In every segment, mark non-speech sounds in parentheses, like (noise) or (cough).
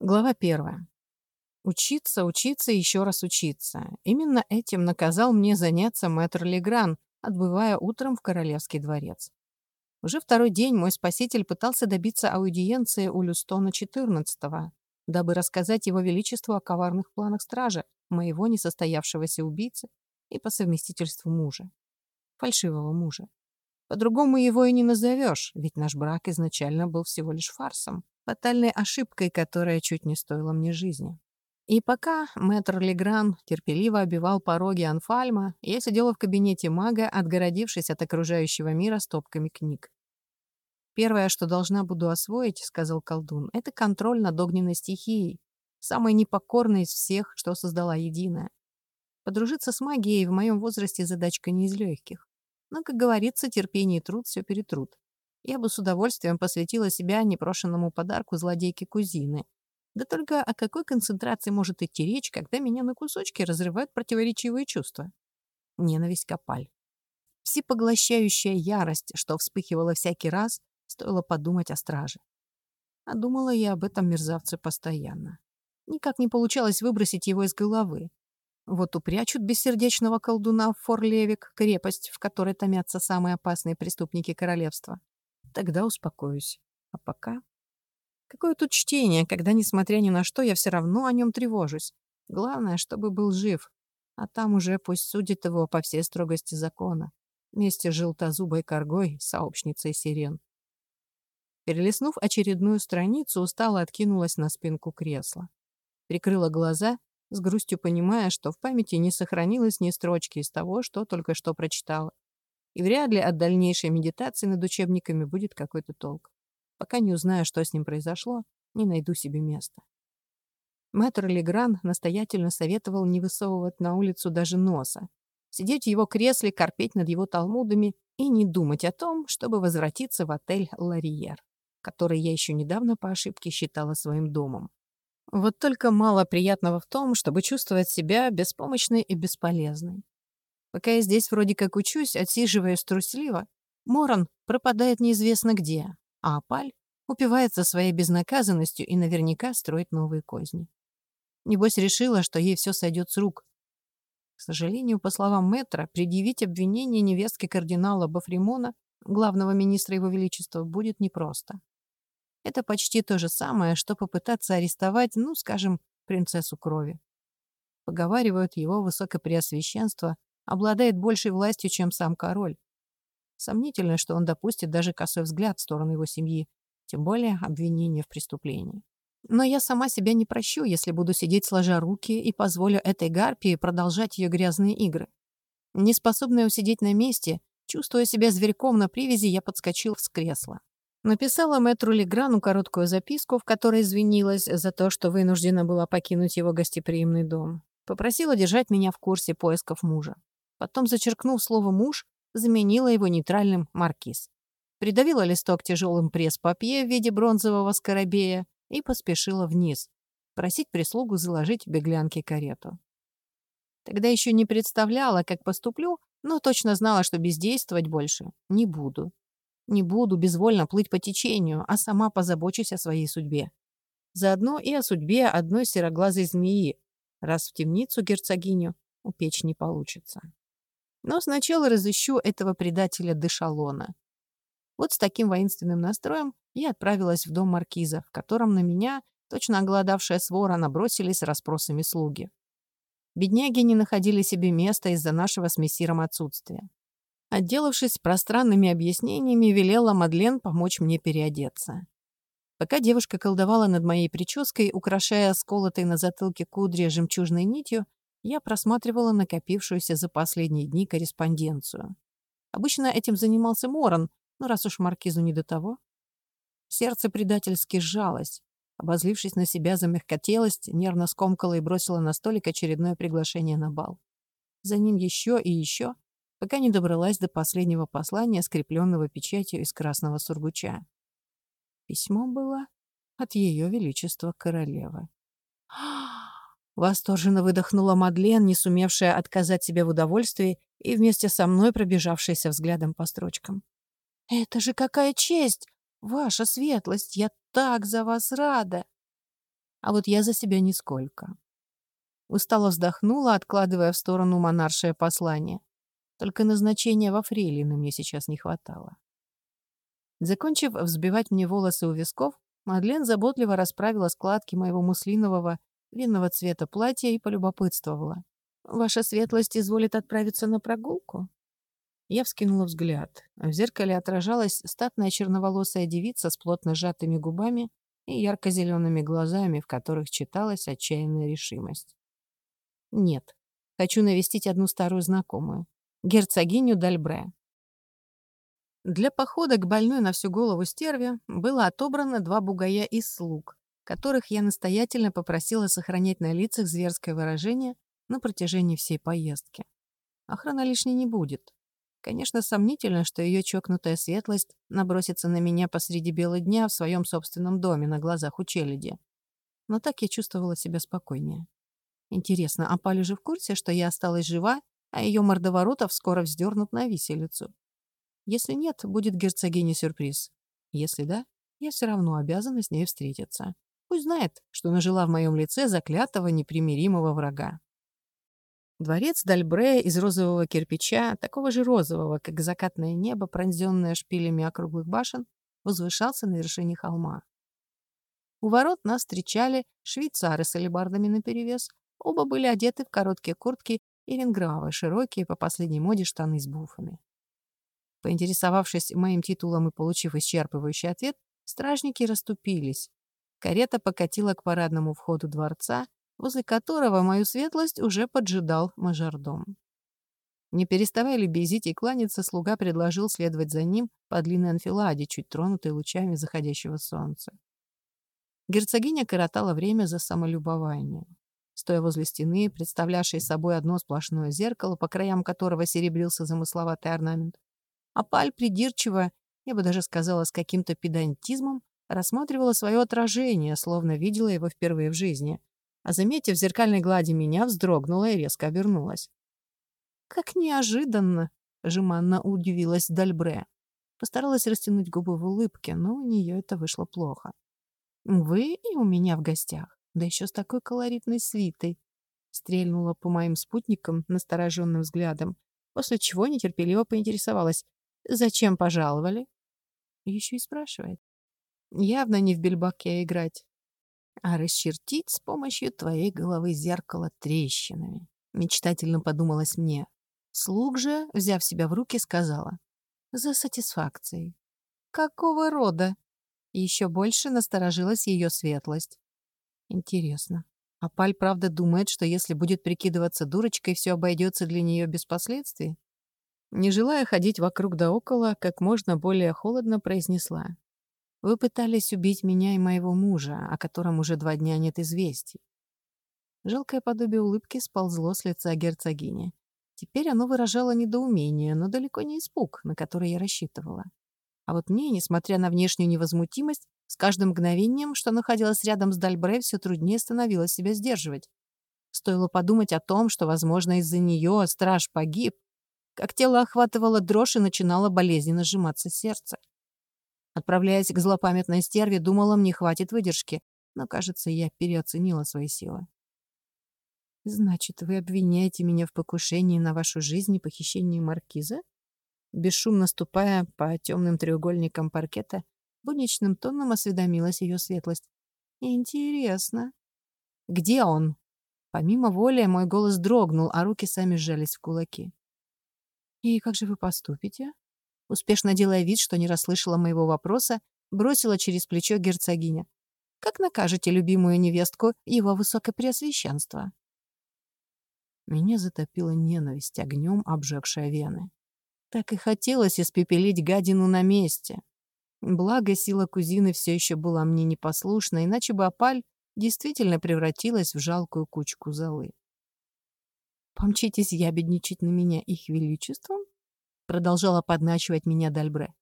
Глава первая. Учиться, учиться и еще раз учиться. Именно этим наказал мне заняться мэтр Легран, отбывая утром в Королевский дворец. Уже второй день мой спаситель пытался добиться аудиенции у Люстона XIV, дабы рассказать его величеству о коварных планах стража, моего несостоявшегося убийцы и по совместительству мужа. Фальшивого мужа. По-другому его и не назовешь, ведь наш брак изначально был всего лишь фарсом фатальной ошибкой, которая чуть не стоила мне жизни. И пока мэтр Легран терпеливо обивал пороги Анфальма, я сидела в кабинете мага, отгородившись от окружающего мира стопками книг. «Первое, что должна буду освоить, — сказал колдун, — это контроль над огненной стихией, самой непокорной из всех, что создала единая. Подружиться с магией в моем возрасте задачка не из легких. Но, как говорится, терпение и труд все перетрут я бы с удовольствием посвятила себя непрошенному подарку злодейки-кузины. Да только о какой концентрации может идти речь, когда меня на кусочки разрывают противоречивые чувства? Ненависть Капаль. Всепоглощающая ярость, что вспыхивала всякий раз, стоило подумать о страже. А думала я об этом мерзавце постоянно. Никак не получалось выбросить его из головы. Вот упрячут бессердечного колдуна в Форлевик, крепость, в которой томятся самые опасные преступники королевства. Тогда успокоюсь. А пока... Какое тут чтение, когда, несмотря ни на что, я все равно о нем тревожусь. Главное, чтобы был жив. А там уже пусть судит его по всей строгости закона. Вместе с желтозубой коргой, сообщницей сирен. Перелистнув очередную страницу, устало откинулась на спинку кресла. Прикрыла глаза, с грустью понимая, что в памяти не сохранилось ни строчки из того, что только что прочитала и вряд ли от дальнейшей медитации над учебниками будет какой-то толк. Пока не узнаю, что с ним произошло, не найду себе места. Мэтр Легран настоятельно советовал не высовывать на улицу даже носа, сидеть в его кресле, корпеть над его талмудами и не думать о том, чтобы возвратиться в отель «Ларьер», который я еще недавно по ошибке считала своим домом. Вот только мало приятного в том, чтобы чувствовать себя беспомощной и бесполезной. Пока я здесь вроде как учусь, отсиживаясь трусливо, Моран пропадает неизвестно где, а Апаль упивается своей безнаказанностью и наверняка строит новые козни. Небось решила, что ей все сойдет с рук. К сожалению, по словам мэтра, предъявить обвинение невестке кардинала Бафримона, главного министра его величества, будет непросто. Это почти то же самое, что попытаться арестовать, ну, скажем, принцессу крови. Поговаривают, его высокопреосвященство обладает большей властью, чем сам король. Сомнительно, что он допустит даже косой взгляд в сторону его семьи, тем более обвинение в преступлении. Но я сама себя не прощу, если буду сидеть сложа руки и позволю этой гарпии продолжать ее грязные игры. Неспособная усидеть на месте, чувствуя себя зверьком на привязи, я подскочил с кресла. Написала мэтру Леграну короткую записку, в которой извинилась за то, что вынуждена была покинуть его гостеприимный дом. Попросила держать меня в курсе поисков мужа. Потом, зачеркнув слово «муж», заменила его нейтральным «маркиз». Придавила листок тяжелым пресс-папье в виде бронзового скоробея и поспешила вниз, просить прислугу заложить беглянке карету. Тогда еще не представляла, как поступлю, но точно знала, что бездействовать больше не буду. Не буду безвольно плыть по течению, а сама позабочусь о своей судьбе. Заодно и о судьбе одной сероглазой змеи, раз в темницу герцогиню упечь не получится. Но сначала разыщу этого предателя Дешалона. Вот с таким воинственным настроем я отправилась в дом маркиза, в котором на меня, точно оголодавшая свора, набросились расспросами слуги. Бедняги не находили себе места из-за нашего с мессиром отсутствия. Отделавшись пространными объяснениями, велела Мадлен помочь мне переодеться. Пока девушка колдовала над моей прической, украшая сколотой на затылке кудри жемчужной нитью, я просматривала накопившуюся за последние дни корреспонденцию. Обычно этим занимался Моран, но раз уж маркизу не до того. Сердце предательски сжалось. Обозлившись на себя за мягкотелость, нервно скомкала и бросила на столик очередное приглашение на бал. За ним еще и еще, пока не добралась до последнего послания, скрепленного печатью из красного сургуча. Письмо было от Ее Величества Королевы. (gasps) Восторженно выдохнула Мадлен, не сумевшая отказать себе в удовольствии и вместе со мной пробежавшаяся взглядом по строчкам. «Это же какая честь! Ваша светлость! Я так за вас рада!» А вот я за себя нисколько. Устало вздохнула, откладывая в сторону монаршее послание. Только назначения во фрейлины мне сейчас не хватало. Закончив взбивать мне волосы у висков, Мадлен заботливо расправила складки моего муслинового винного цвета платья и полюбопытствовала. «Ваша светлость изволит отправиться на прогулку?» Я вскинула взгляд. В зеркале отражалась статная черноволосая девица с плотно сжатыми губами и ярко-зелеными глазами, в которых читалась отчаянная решимость. «Нет. Хочу навестить одну старую знакомую. Герцогиню Дальбре. Для похода к больной на всю голову стерве было отобрано два бугая из слуг, которых я настоятельно попросила сохранять на лицах зверское выражение на протяжении всей поездки. Охрана лишней не будет. Конечно, сомнительно, что ее чокнутая светлость набросится на меня посреди бела дня в своем собственном доме на глазах у челяди. Но так я чувствовала себя спокойнее. Интересно, а Паль уже в курсе, что я осталась жива, а ее мордоворотов скоро вздернут на виселицу? Если нет, будет герцогине сюрприз. Если да, я все равно обязана с ней встретиться. Пусть знает, что нажила в моем лице заклятого непримиримого врага. Дворец Дальбре из розового кирпича, такого же розового, как закатное небо, пронзенное шпилями округлых башен, возвышался на вершине холма. У ворот нас встречали швейцары с алебардами наперевес. Оба были одеты в короткие куртки и ренгравы, широкие по последней моде штаны с буфами. Поинтересовавшись моим титулом и получив исчерпывающий ответ, стражники расступились. Карета покатила к парадному входу дворца, возле которого мою светлость уже поджидал мажордом. Не переставая лебезить и кланяться, слуга предложил следовать за ним по длинной анфиладе, чуть тронутой лучами заходящего солнца. Герцогиня коротала время за самолюбованием. Стоя возле стены, представлявшей собой одно сплошное зеркало, по краям которого серебрился замысловатый орнамент, а Паль придирчиво, я бы даже сказала, с каким-то педантизмом, рассматривала свое отражение, словно видела его впервые в жизни. А, заметив в зеркальной глади меня, вздрогнула и резко обернулась. «Как неожиданно!» — жеманно удивилась Дальбре. Постаралась растянуть губы в улыбке, но у нее это вышло плохо. «Вы и у меня в гостях, да еще с такой колоритной свитой!» Стрельнула по моим спутникам настороженным взглядом, после чего нетерпеливо поинтересовалась. Зачем пожаловали? Еще и спрашивает. Явно не в бельбаке играть, а расчертить с помощью твоей головы зеркало трещинами. Мечтательно подумалось мне. Слуг же, взяв себя в руки, сказала. За сатисфакцией. Какого рода? Еще больше насторожилась ее светлость. Интересно. А Паль правда думает, что если будет прикидываться дурочкой, все обойдется для нее без последствий? Не желая ходить вокруг да около, как можно более холодно произнесла. «Вы пытались убить меня и моего мужа, о котором уже два дня нет известий». Жалкое подобие улыбки сползло с лица герцогини. Теперь оно выражало недоумение, но далеко не испуг, на который я рассчитывала. А вот мне, несмотря на внешнюю невозмутимость, с каждым мгновением, что находилась рядом с Дальбре, все труднее становилось себя сдерживать. Стоило подумать о том, что, возможно, из-за нее страж погиб, как тело охватывало дрожь и начинало болезненно сжиматься сердце. Отправляясь к злопамятной стерве, думала, мне хватит выдержки, но, кажется, я переоценила свои силы. «Значит, вы обвиняете меня в покушении на вашу жизнь и похищении маркиза?» Бесшумно ступая по темным треугольникам паркета, будничным тоном осведомилась ее светлость. «Интересно. Где он?» Помимо воли мой голос дрогнул, а руки сами сжались в кулаки. «И как же вы поступите?» Успешно делая вид, что не расслышала моего вопроса, бросила через плечо герцогиня. «Как накажете любимую невестку его высокопреосвященства?» Меня затопила ненависть огнем, обжегшая вены. Так и хотелось испепелить гадину на месте. Благо, сила кузины все еще была мне непослушна, иначе бы опаль действительно превратилась в жалкую кучку золы. «Помчитесь ябедничать на меня их величеством?» Продолжала подначивать меня Дальбре.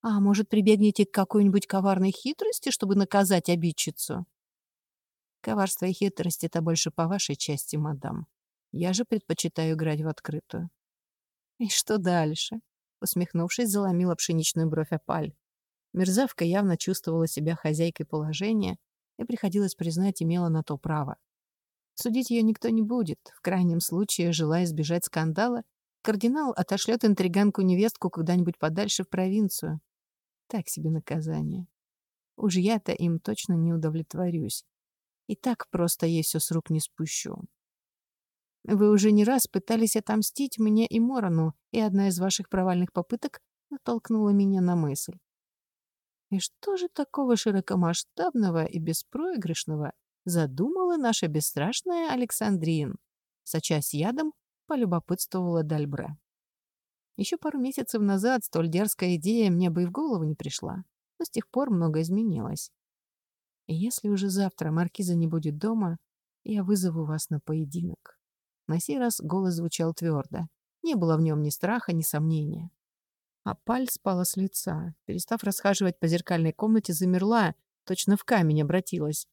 «А может, прибегнете к какой-нибудь коварной хитрости, чтобы наказать обидчицу?» «Коварство и хитрость — это больше по вашей части, мадам. Я же предпочитаю играть в открытую». «И что дальше?» Усмехнувшись, заломила пшеничную бровь опаль. Мерзавка явно чувствовала себя хозяйкой положения и приходилось признать, имела на то право. Судить ее никто не будет. В крайнем случае, желая избежать скандала, кардинал отошлет интриганку-невестку куда-нибудь подальше в провинцию. Так себе наказание. Уж я-то им точно не удовлетворюсь. И так просто ей все с рук не спущу. Вы уже не раз пытались отомстить мне и Морону, и одна из ваших провальных попыток натолкнула меня на мысль. И что же такого широкомасштабного и беспроигрышного задумала наша бесстрашная Александрин? Сочась ядом, полюбопытствовала Дальбре. Еще пару месяцев назад столь дерзкая идея мне бы и в голову не пришла, но с тех пор многое изменилось. И если уже завтра маркиза не будет дома, я вызову вас на поединок. На сей раз голос звучал твердо. Не было в нем ни страха, ни сомнения. А паль спала с лица. Перестав расхаживать по зеркальной комнате, замерла, точно в камень обратилась.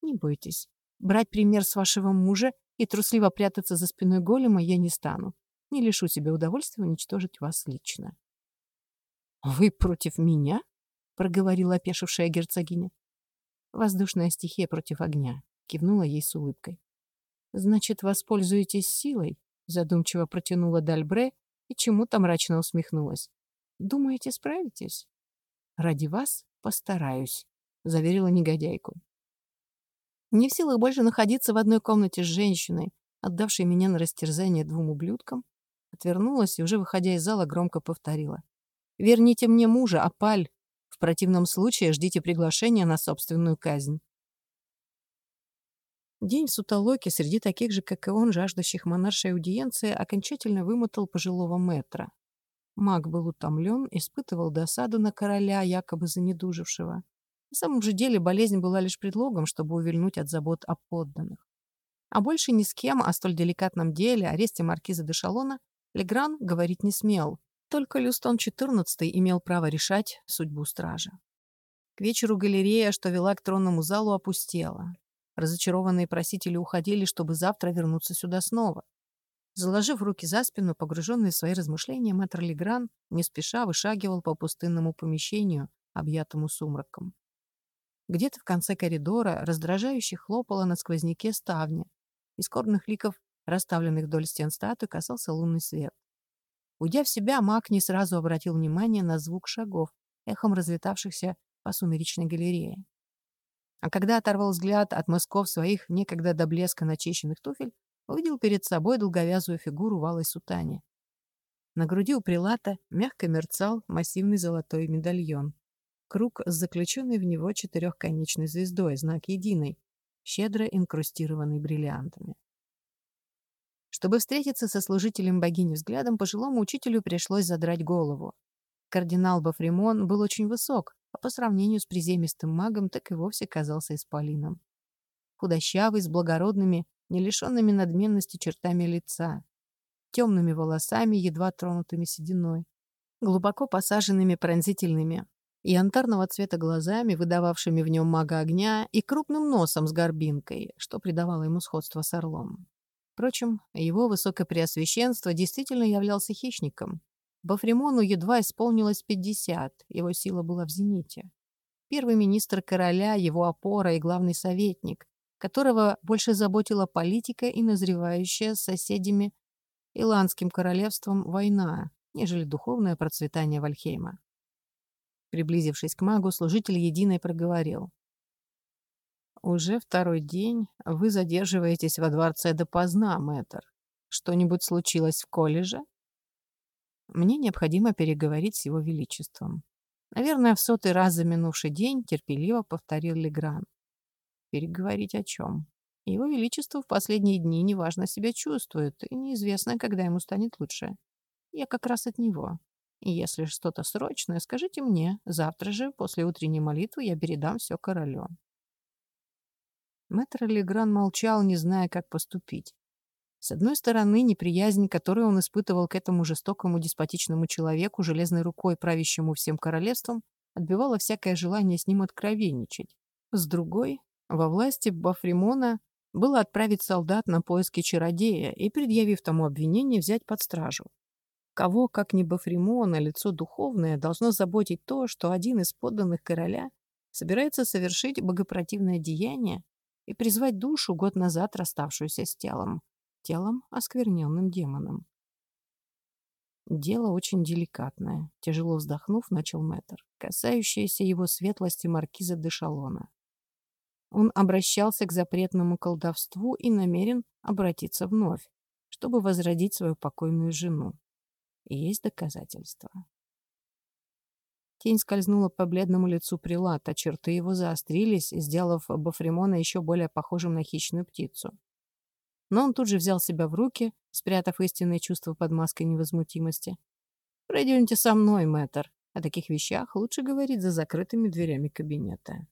«Не бойтесь. Брать пример с вашего мужа и трусливо прятаться за спиной голема я не стану. Не лишу себе удовольствия уничтожить вас лично». «Вы против меня?» — проговорила опешившая герцогиня. «Воздушная стихия против огня», — кивнула ей с улыбкой. «Значит, воспользуетесь силой?» — задумчиво протянула Дальбре и чему-то мрачно усмехнулась. «Думаете, справитесь?» «Ради вас постараюсь», — заверила негодяйку. Не в силах больше находиться в одной комнате с женщиной, отдавшей меня на растерзание двум ублюдкам, отвернулась и, уже выходя из зала, громко повторила. «Верните мне мужа, опаль! В противном случае ждите приглашения на собственную казнь». День в Сутолоке среди таких же, как и он, жаждущих монаршей аудиенции, окончательно вымотал пожилого мэтра. Маг был утомлен, испытывал досаду на короля, якобы занедужившего. На самом же деле болезнь была лишь предлогом, чтобы увильнуть от забот о подданных. А больше ни с кем о столь деликатном деле, аресте маркиза де Шалона, Легран говорить не смел. Только Люстон XIV имел право решать судьбу стража. К вечеру галерея, что вела к тронному залу, опустела. Разочарованные просители уходили, чтобы завтра вернуться сюда снова. Заложив руки за спину, погруженный в свои размышления, мэтр Легран не спеша вышагивал по пустынному помещению, объятому сумраком. Где-то в конце коридора раздражающе хлопала на сквозняке ставня. Из скорбных ликов, расставленных вдоль стен статуи, касался лунный свет. Уйдя в себя, маг не сразу обратил внимание на звук шагов, эхом разлетавшихся по сумеречной галерее. А когда оторвал взгляд от мысков своих некогда до блеска начищенных туфель, увидел перед собой долговязую фигуру в алой сутане. На груди у прилата мягко мерцал массивный золотой медальон. Круг с заключенной в него четырехконечной звездой, знак единой, щедро инкрустированный бриллиантами. Чтобы встретиться со служителем богини взглядом, пожилому учителю пришлось задрать голову. Кардинал Бафримон был очень высок, а по сравнению с приземистым магом так и вовсе казался исполином. Худощавый, с благородными, не лишенными надменности чертами лица, темными волосами, едва тронутыми сединой, глубоко посаженными пронзительными янтарного цвета глазами, выдававшими в нем мага огня, и крупным носом с горбинкой, что придавало ему сходство с орлом. Впрочем, его высокопреосвященство действительно являлся хищником, Бафримону едва исполнилось 50, его сила была в зените. Первый министр короля, его опора и главный советник, которого больше заботила политика и назревающая с соседями Иландским королевством война, нежели духовное процветание Вальхейма. Приблизившись к магу, служитель единой проговорил. «Уже второй день вы задерживаетесь во дворце допоздна, мэтр. Что-нибудь случилось в колледже?» Мне необходимо переговорить с его величеством. Наверное, в сотый раз за минувший день терпеливо повторил Легран. Переговорить о чем? Его величество в последние дни неважно себя чувствует, и неизвестно, когда ему станет лучше. Я как раз от него. И если что-то срочное, скажите мне. Завтра же, после утренней молитвы, я передам все королю. Мэтр Легран молчал, не зная, как поступить. С одной стороны, неприязнь, которую он испытывал к этому жестокому деспотичному человеку, железной рукой правящему всем королевством, отбивала всякое желание с ним откровенничать. С другой, во власти Бафримона было отправить солдат на поиски чародея и, предъявив тому обвинение, взять под стражу. Кого, как не Бафримона, лицо духовное, должно заботить то, что один из подданных короля Собирается совершить богопротивное деяние и призвать душу, год назад расставшуюся с телом. Телом, оскверненным демоном. Дело очень деликатное, тяжело вздохнув, начал мэтр, касающееся его светлости маркиза де Шалона. Он обращался к запретному колдовству и намерен обратиться вновь, чтобы возродить свою покойную жену. Есть доказательства. Тень скользнула по бледному лицу прилата, черты его заострились, сделав Бафремона еще более похожим на хищную птицу. Но он тут же взял себя в руки, спрятав истинные чувства под маской невозмутимости. «Пройдемте со мной, мэтр. О таких вещах лучше говорить за закрытыми дверями кабинета».